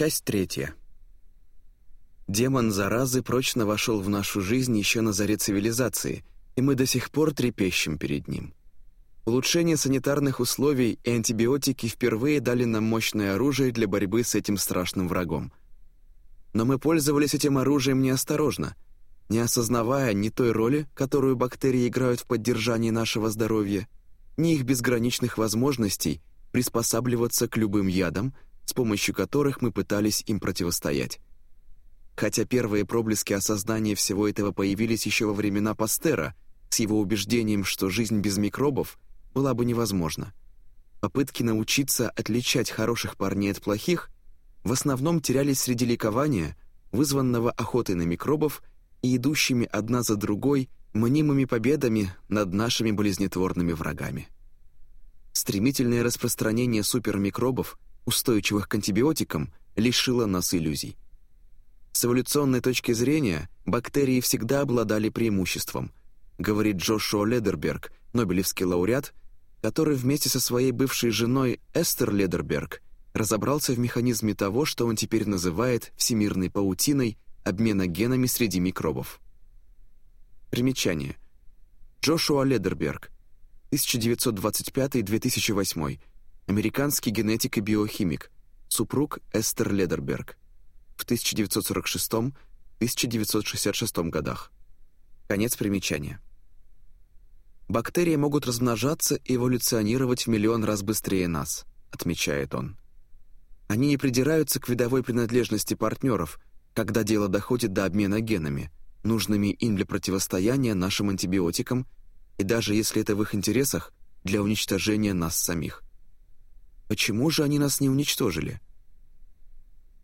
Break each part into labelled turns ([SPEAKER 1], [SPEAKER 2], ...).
[SPEAKER 1] Часть третья. Демон заразы прочно вошел в нашу жизнь еще на заре цивилизации, и мы до сих пор трепещем перед ним. Улучшение санитарных условий и антибиотики впервые дали нам мощное оружие для борьбы с этим страшным врагом. Но мы пользовались этим оружием неосторожно, не осознавая ни той роли, которую бактерии играют в поддержании нашего здоровья, ни их безграничных возможностей приспосабливаться к любым ядам, с помощью которых мы пытались им противостоять. Хотя первые проблески осознания всего этого появились еще во времена Пастера, с его убеждением, что жизнь без микробов была бы невозможна. Попытки научиться отличать хороших парней от плохих в основном терялись среди ликования, вызванного охотой на микробов и идущими одна за другой мнимыми победами над нашими болезнетворными врагами. Стремительное распространение супермикробов, устойчивых к антибиотикам, лишило нас иллюзий. С эволюционной точки зрения бактерии всегда обладали преимуществом, говорит Джошуа Ледерберг, Нобелевский лауреат, который вместе со своей бывшей женой Эстер Ледерберг разобрался в механизме того, что он теперь называет всемирной паутиной обмена генами среди микробов. Примечание. Джошуа Ледерберг, 1925-2008, американский генетик и биохимик, супруг Эстер Ледерберг, в 1946-1966 годах. Конец примечания. Бактерии могут размножаться и эволюционировать в миллион раз быстрее нас, отмечает он. Они не придираются к видовой принадлежности партнеров, когда дело доходит до обмена генами, нужными им для противостояния нашим антибиотикам и даже если это в их интересах, для уничтожения нас самих. Почему же они нас не уничтожили?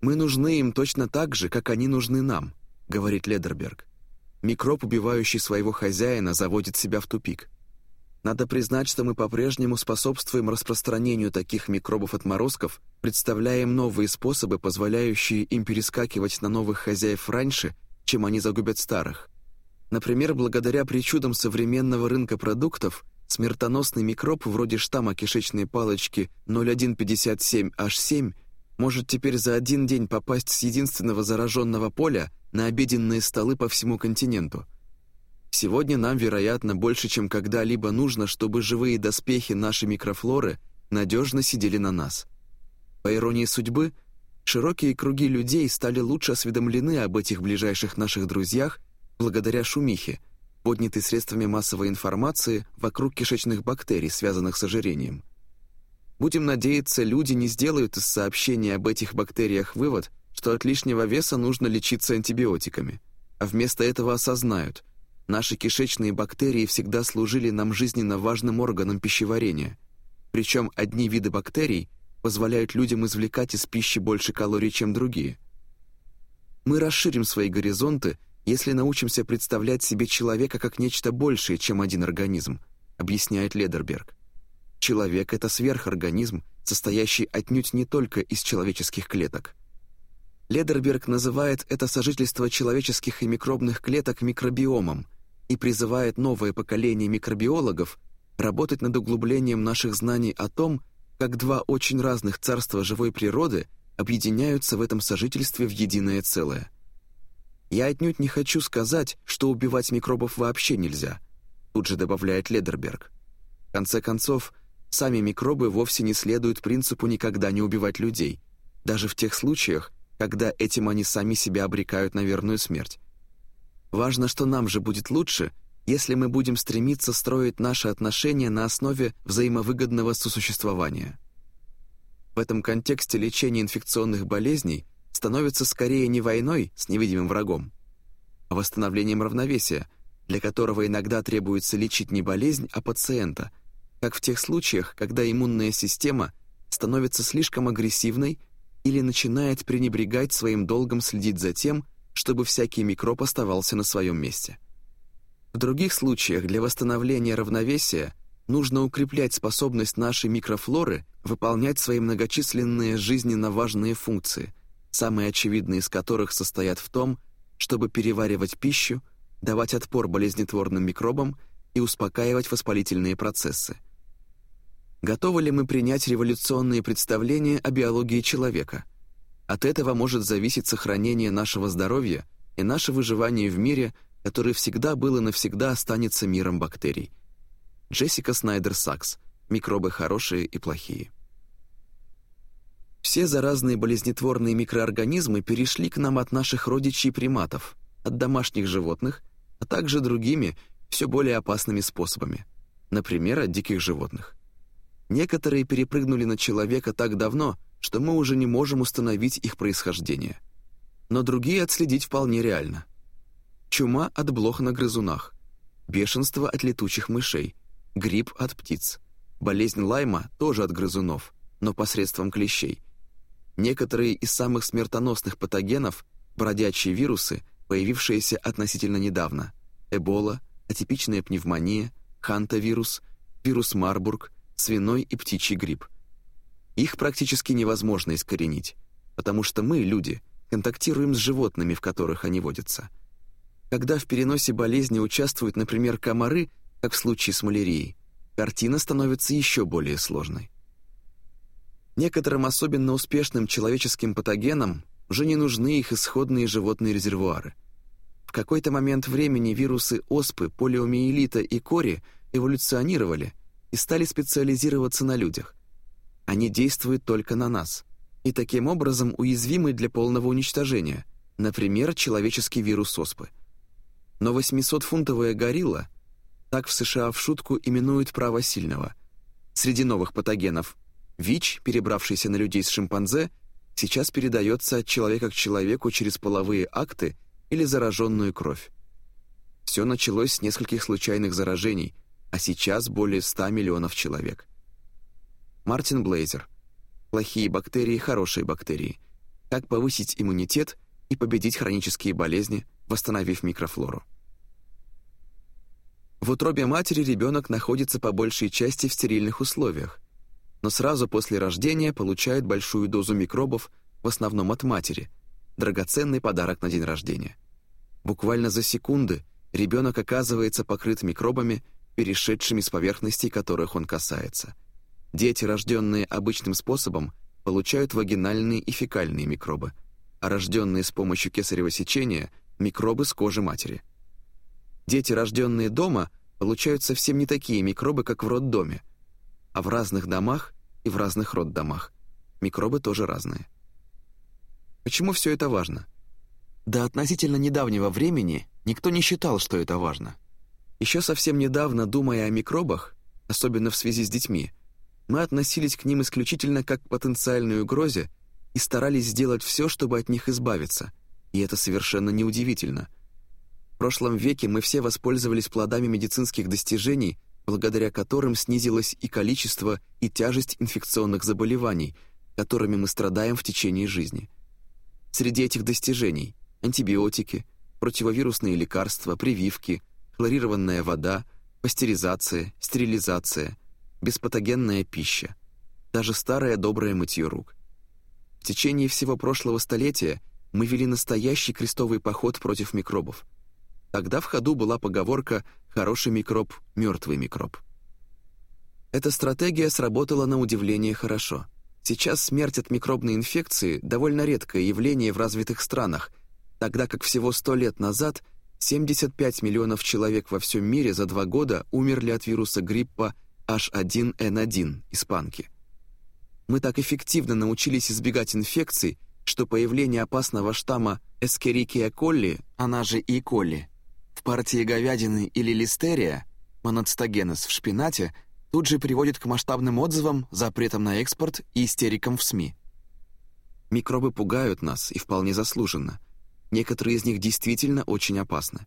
[SPEAKER 1] «Мы нужны им точно так же, как они нужны нам», — говорит Ледерберг. Микроб, убивающий своего хозяина, заводит себя в тупик. Надо признать, что мы по-прежнему способствуем распространению таких микробов-отморозков, представляем новые способы, позволяющие им перескакивать на новых хозяев раньше, чем они загубят старых. Например, благодаря причудам современного рынка продуктов, смертоносный микроб вроде штамма кишечной палочки 0157H7 может теперь за один день попасть с единственного зараженного поля на обеденные столы по всему континенту – Сегодня нам, вероятно, больше, чем когда-либо нужно, чтобы живые доспехи нашей микрофлоры надежно сидели на нас. По иронии судьбы, широкие круги людей стали лучше осведомлены об этих ближайших наших друзьях благодаря шумихе, поднятой средствами массовой информации вокруг кишечных бактерий, связанных с ожирением. Будем надеяться, люди не сделают из сообщения об этих бактериях вывод, что от лишнего веса нужно лечиться антибиотиками, а вместо этого осознают – Наши кишечные бактерии всегда служили нам жизненно важным органом пищеварения. Причем одни виды бактерий позволяют людям извлекать из пищи больше калорий, чем другие. Мы расширим свои горизонты, если научимся представлять себе человека как нечто большее, чем один организм, объясняет Ледерберг. Человек — это сверхорганизм, состоящий отнюдь не только из человеческих клеток. Ледерберг называет это сожительство человеческих и микробных клеток микробиомом — и призывает новое поколение микробиологов работать над углублением наших знаний о том, как два очень разных царства живой природы объединяются в этом сожительстве в единое целое. Я отнюдь не хочу сказать, что убивать микробов вообще нельзя, тут же добавляет Ледерберг. В конце концов, сами микробы вовсе не следуют принципу никогда не убивать людей, даже в тех случаях, когда этим они сами себя обрекают на верную смерть. Важно, что нам же будет лучше, если мы будем стремиться строить наши отношения на основе взаимовыгодного сосуществования. В этом контексте лечение инфекционных болезней становится скорее не войной с невидимым врагом, а восстановлением равновесия, для которого иногда требуется лечить не болезнь, а пациента, как в тех случаях, когда иммунная система становится слишком агрессивной или начинает пренебрегать своим долгом следить за тем, чтобы всякий микроб оставался на своем месте. В других случаях для восстановления равновесия нужно укреплять способность нашей микрофлоры выполнять свои многочисленные жизненно важные функции, самые очевидные из которых состоят в том, чтобы переваривать пищу, давать отпор болезнетворным микробам и успокаивать воспалительные процессы. Готовы ли мы принять революционные представления о биологии человека – От этого может зависеть сохранение нашего здоровья и наше выживание в мире, который всегда был и навсегда останется миром бактерий. Джессика Снайдер Сакс. Микробы хорошие и плохие. Все заразные болезнетворные микроорганизмы перешли к нам от наших родичей приматов, от домашних животных, а также другими, все более опасными способами, например, от диких животных. Некоторые перепрыгнули на человека так давно, что мы уже не можем установить их происхождение. Но другие отследить вполне реально. Чума от блох на грызунах, бешенство от летучих мышей, грипп от птиц, болезнь Лайма тоже от грызунов, но посредством клещей. Некоторые из самых смертоносных патогенов – бродячие вирусы, появившиеся относительно недавно – эбола, атипичная пневмония, хантавирус, вирус Марбург, свиной и птичий грипп. Их практически невозможно искоренить, потому что мы, люди, контактируем с животными, в которых они водятся. Когда в переносе болезни участвуют, например, комары, как в случае с малярией, картина становится еще более сложной. Некоторым особенно успешным человеческим патогенам уже не нужны их исходные животные резервуары. В какой-то момент времени вирусы оспы, полиомиелита и кори эволюционировали и стали специализироваться на людях. Они действуют только на нас, и таким образом уязвимы для полного уничтожения, например, человеческий вирус оспы. Но 800-фунтовая горилла, так в США в шутку именуют право сильного, среди новых патогенов ВИЧ, перебравшийся на людей с шимпанзе, сейчас передается от человека к человеку через половые акты или зараженную кровь. Все началось с нескольких случайных заражений, а сейчас более 100 миллионов человек. Мартин Блейзер. Плохие бактерии, хорошие бактерии. Как повысить иммунитет и победить хронические болезни, восстановив микрофлору. В утробе матери ребенок находится по большей части в стерильных условиях, но сразу после рождения получает большую дозу микробов, в основном от матери, драгоценный подарок на день рождения. Буквально за секунды ребенок оказывается покрыт микробами, перешедшими с поверхностей, которых он касается – Дети, рожденные обычным способом, получают вагинальные и фекальные микробы, а рожденные с помощью кесарево сечения – микробы с кожи матери. Дети, рожденные дома, получают совсем не такие микробы, как в роддоме, а в разных домах и в разных роддомах. Микробы тоже разные. Почему все это важно? До относительно недавнего времени никто не считал, что это важно. Еще совсем недавно, думая о микробах, особенно в связи с детьми, мы относились к ним исключительно как к потенциальной угрозе и старались сделать все, чтобы от них избавиться, и это совершенно неудивительно. В прошлом веке мы все воспользовались плодами медицинских достижений, благодаря которым снизилось и количество, и тяжесть инфекционных заболеваний, которыми мы страдаем в течение жизни. Среди этих достижений – антибиотики, противовирусные лекарства, прививки, хлорированная вода, пастеризация, стерилизация – беспатогенная пища, даже старое доброе мытье рук. В течение всего прошлого столетия мы вели настоящий крестовый поход против микробов. Тогда в ходу была поговорка «хороший микроб, мертвый микроб». Эта стратегия сработала на удивление хорошо. Сейчас смерть от микробной инфекции – довольно редкое явление в развитых странах, тогда как всего 100 лет назад 75 миллионов человек во всем мире за два года умерли от вируса гриппа H1N1, испанки. Мы так эффективно научились избегать инфекций, что появление опасного штамма Escherichia coli, она же E. coli, партии говядины или листерия, моноцитогенез в шпинате, тут же приводит к масштабным отзывам, запретам на экспорт и истерикам в СМИ. Микробы пугают нас, и вполне заслуженно. Некоторые из них действительно очень опасны.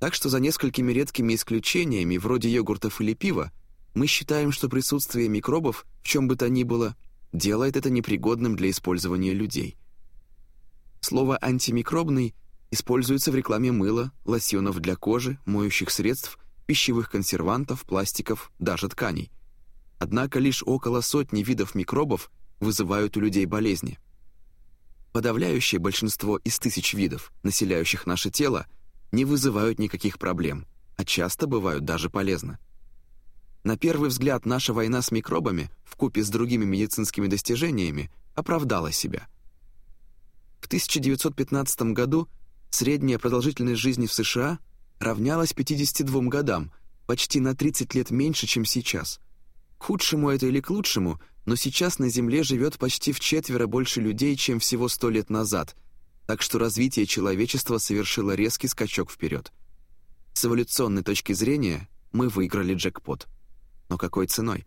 [SPEAKER 1] Так что за несколькими редкими исключениями, вроде йогуртов или пива, мы считаем, что присутствие микробов, в чем бы то ни было, делает это непригодным для использования людей. Слово «антимикробный» используется в рекламе мыла, лосьонов для кожи, моющих средств, пищевых консервантов, пластиков, даже тканей. Однако лишь около сотни видов микробов вызывают у людей болезни. Подавляющее большинство из тысяч видов, населяющих наше тело, не вызывают никаких проблем, а часто бывают даже полезны. На первый взгляд наша война с микробами, в купе с другими медицинскими достижениями, оправдала себя. В 1915 году средняя продолжительность жизни в США равнялась 52 годам, почти на 30 лет меньше, чем сейчас. К худшему это или к лучшему, но сейчас на Земле живет почти в четверо больше людей, чем всего сто лет назад, так что развитие человечества совершило резкий скачок вперед. С эволюционной точки зрения мы выиграли джекпот. Но какой ценой?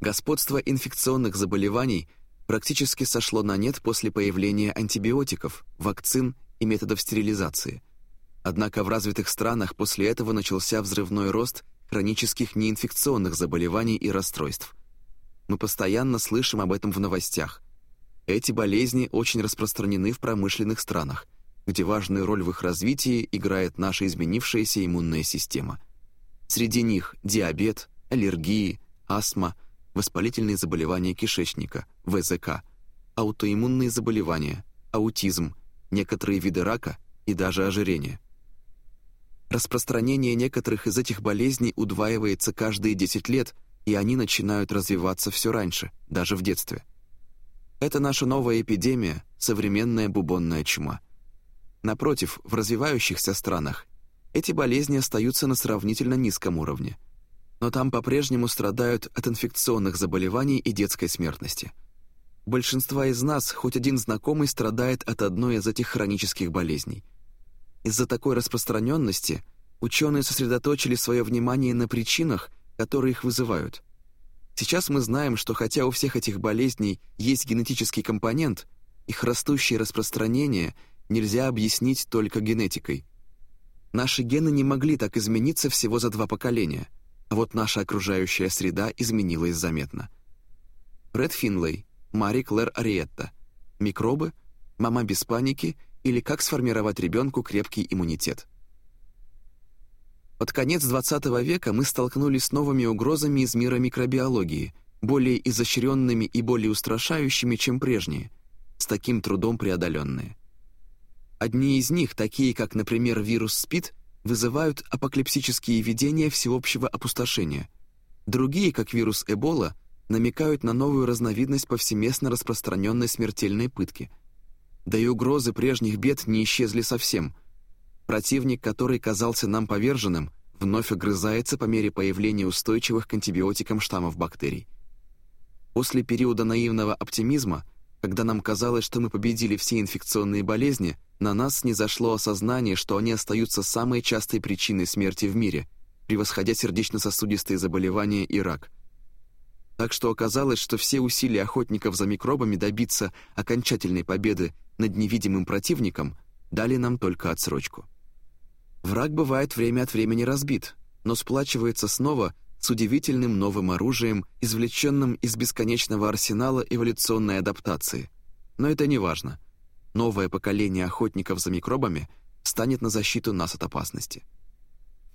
[SPEAKER 1] Господство инфекционных заболеваний практически сошло на нет после появления антибиотиков, вакцин и методов стерилизации. Однако в развитых странах после этого начался взрывной рост хронических неинфекционных заболеваний и расстройств. Мы постоянно слышим об этом в новостях. Эти болезни очень распространены в промышленных странах, где важную роль в их развитии играет наша изменившаяся иммунная система. Среди них диабет, аллергии, астма – воспалительные заболевания кишечника, ВЗК, аутоиммунные заболевания, аутизм, некоторые виды рака и даже ожирение. Распространение некоторых из этих болезней удваивается каждые 10 лет, и они начинают развиваться все раньше, даже в детстве. Это наша новая эпидемия, современная бубонная чума. Напротив, в развивающихся странах эти болезни остаются на сравнительно низком уровне – но там по-прежнему страдают от инфекционных заболеваний и детской смертности. Большинство из нас хоть один знакомый страдает от одной из этих хронических болезней. Из-за такой распространенности ученые сосредоточили свое внимание на причинах, которые их вызывают. Сейчас мы знаем, что хотя у всех этих болезней есть генетический компонент, их растущее распространение нельзя объяснить только генетикой. Наши гены не могли так измениться всего за два поколения – вот наша окружающая среда изменилась заметно. Ред Финлей, Мари Клэр Ариетта. Микробы, мама без паники или как сформировать ребенку крепкий иммунитет. Под конец XX века мы столкнулись с новыми угрозами из мира микробиологии, более изощренными и более устрашающими, чем прежние, с таким трудом преодоленные. Одни из них, такие как, например, вирус СПИД, вызывают апоклипсические видения всеобщего опустошения. Другие, как вирус Эбола, намекают на новую разновидность повсеместно распространенной смертельной пытки. Да и угрозы прежних бед не исчезли совсем. Противник, который казался нам поверженным, вновь огрызается по мере появления устойчивых к антибиотикам штаммов бактерий. После периода наивного оптимизма, когда нам казалось, что мы победили все инфекционные болезни, на нас не зашло осознание, что они остаются самой частой причиной смерти в мире, превосходя сердечно-сосудистые заболевания и рак. Так что оказалось, что все усилия охотников за микробами добиться окончательной победы над невидимым противником дали нам только отсрочку. Враг бывает время от времени разбит, но сплачивается снова с удивительным новым оружием, извлеченным из бесконечного арсенала эволюционной адаптации. Но это не важно — новое поколение охотников за микробами станет на защиту нас от опасности.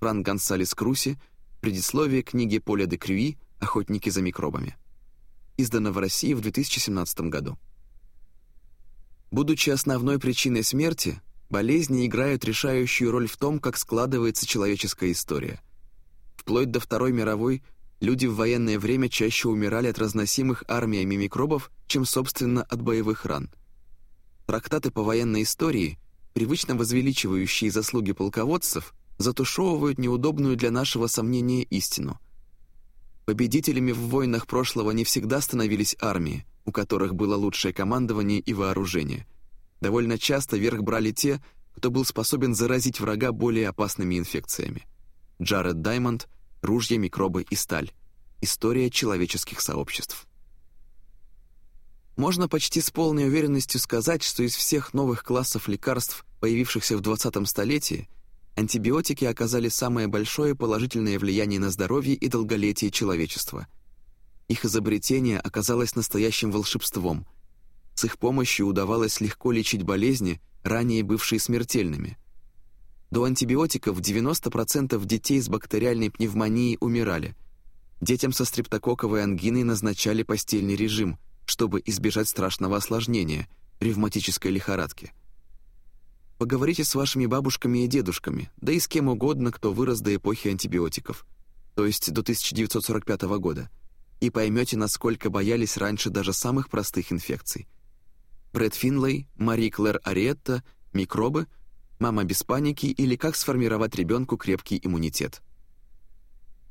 [SPEAKER 1] Франк Гонсалес Круси, предисловие книги Поля де Крюи «Охотники за микробами». Издано в России в 2017 году. Будучи основной причиной смерти, болезни играют решающую роль в том, как складывается человеческая история. Вплоть до Второй мировой люди в военное время чаще умирали от разносимых армиями микробов, чем, собственно, от боевых ран – Трактаты по военной истории, привычно возвеличивающие заслуги полководцев, затушевывают неудобную для нашего сомнения истину. Победителями в войнах прошлого не всегда становились армии, у которых было лучшее командование и вооружение. Довольно часто верх брали те, кто был способен заразить врага более опасными инфекциями. Джаред Даймонд, «Ружья, микробы и сталь. История человеческих сообществ». Можно почти с полной уверенностью сказать, что из всех новых классов лекарств, появившихся в 20 столетии, антибиотики оказали самое большое положительное влияние на здоровье и долголетие человечества. Их изобретение оказалось настоящим волшебством. С их помощью удавалось легко лечить болезни, ранее бывшие смертельными. До антибиотиков 90% детей с бактериальной пневмонией умирали. Детям со стрептококковой ангиной назначали постельный режим – чтобы избежать страшного осложнения – ревматической лихорадки. Поговорите с вашими бабушками и дедушками, да и с кем угодно, кто вырос до эпохи антибиотиков, то есть до 1945 года, и поймете, насколько боялись раньше даже самых простых инфекций. Брэд Финлей, Мари Клэр Ариетта, «Микробы», «Мама без паники» или «Как сформировать ребенку крепкий иммунитет».